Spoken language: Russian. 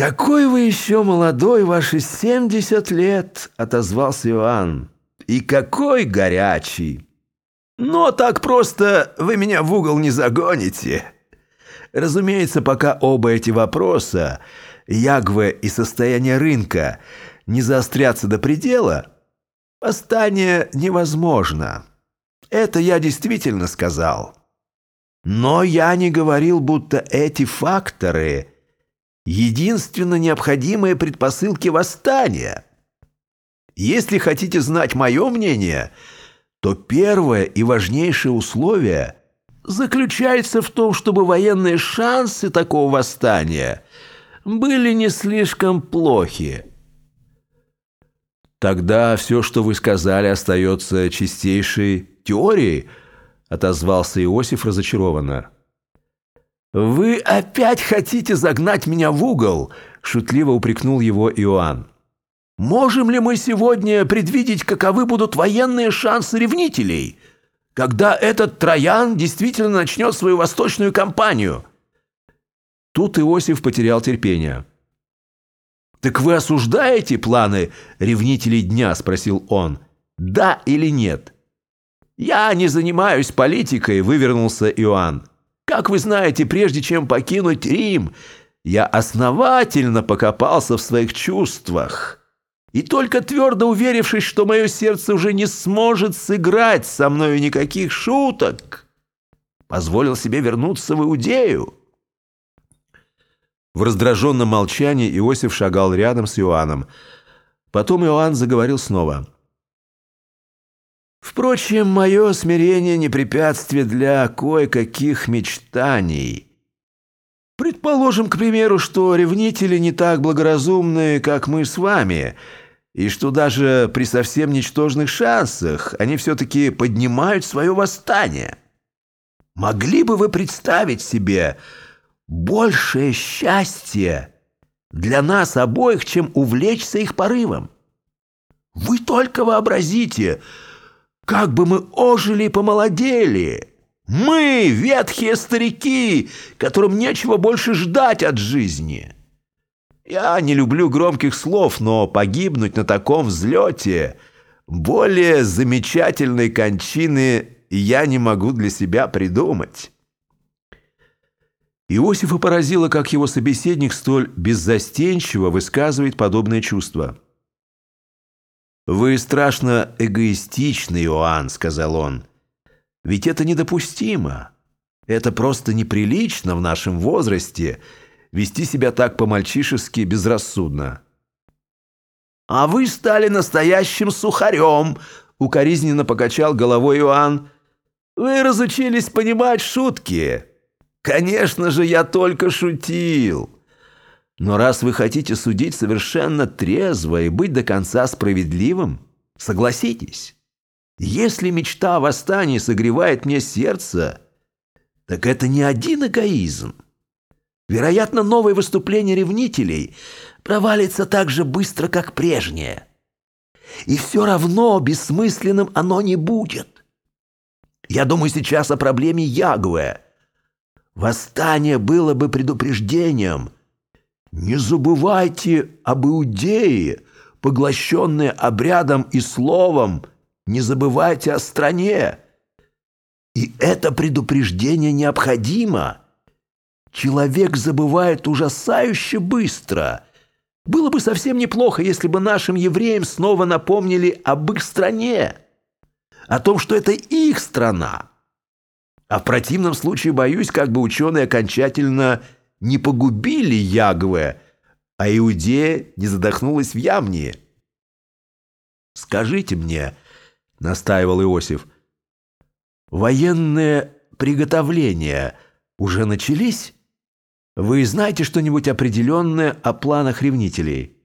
«Какой вы еще молодой, ваши семьдесят лет!» — отозвался Иоанн. «И какой горячий! Но так просто вы меня в угол не загоните!» Разумеется, пока оба эти вопроса, Ягве и состояние рынка, не заострятся до предела, восстание невозможно. Это я действительно сказал. Но я не говорил, будто эти факторы – единственно необходимые предпосылки восстания. Если хотите знать мое мнение, то первое и важнейшее условие заключается в том, чтобы военные шансы такого восстания были не слишком плохи. Тогда все, что вы сказали, остается чистейшей теорией – отозвался Иосиф разочарованно. «Вы опять хотите загнать меня в угол?» – шутливо упрекнул его Иоанн. «Можем ли мы сегодня предвидеть, каковы будут военные шансы ревнителей, когда этот Троян действительно начнет свою восточную кампанию?» Тут Иосиф потерял терпение. «Так вы осуждаете планы ревнителей дня?» – спросил он. «Да или нет?» «Я не занимаюсь политикой», — вывернулся Иоанн. «Как вы знаете, прежде чем покинуть Рим, я основательно покопался в своих чувствах». И только твердо уверившись, что мое сердце уже не сможет сыграть со мною никаких шуток, позволил себе вернуться в Иудею. В раздраженном молчании Иосиф шагал рядом с Иоанном. Потом Иоанн заговорил снова — Впрочем, мое смирение не препятствие для кое-каких мечтаний. Предположим, к примеру, что ревнители не так благоразумны, как мы с вами, и что даже при совсем ничтожных шансах они все-таки поднимают свое восстание. Могли бы вы представить себе большее счастье для нас обоих, чем увлечься их порывом? Вы только вообразите – как бы мы ожили и помолодели! Мы, ветхие старики, которым нечего больше ждать от жизни!» Я не люблю громких слов, но погибнуть на таком взлете более замечательной кончины я не могу для себя придумать. Иосифа поразило, как его собеседник столь беззастенчиво высказывает подобные чувства. «Вы страшно эгоистичны, Иоанн», — сказал он. «Ведь это недопустимо. Это просто неприлично в нашем возрасте вести себя так по-мальчишески безрассудно». «А вы стали настоящим сухарем», — укоризненно покачал головой Иоанн. «Вы разучились понимать шутки. Конечно же, я только шутил». Но раз вы хотите судить совершенно трезво и быть до конца справедливым, согласитесь. Если мечта о восстании согревает мне сердце, так это не один эгоизм. Вероятно, новое выступление ревнителей провалится так же быстро, как прежнее. И все равно бессмысленным оно не будет. Я думаю сейчас о проблеме Ягуэ. Восстание было бы предупреждением – не забывайте об Иудее, поглощенные обрядом и словом, не забывайте о стране. И это предупреждение необходимо. Человек забывает ужасающе быстро. Было бы совсем неплохо, если бы нашим евреям снова напомнили об их стране, о том, что это их страна. А в противном случае, боюсь, как бы ученые окончательно не погубили Ягве, а Иудея не задохнулась в ямне. «Скажите мне», — настаивал Иосиф, — «военные приготовления уже начались? Вы знаете что-нибудь определенное о планах ревнителей?»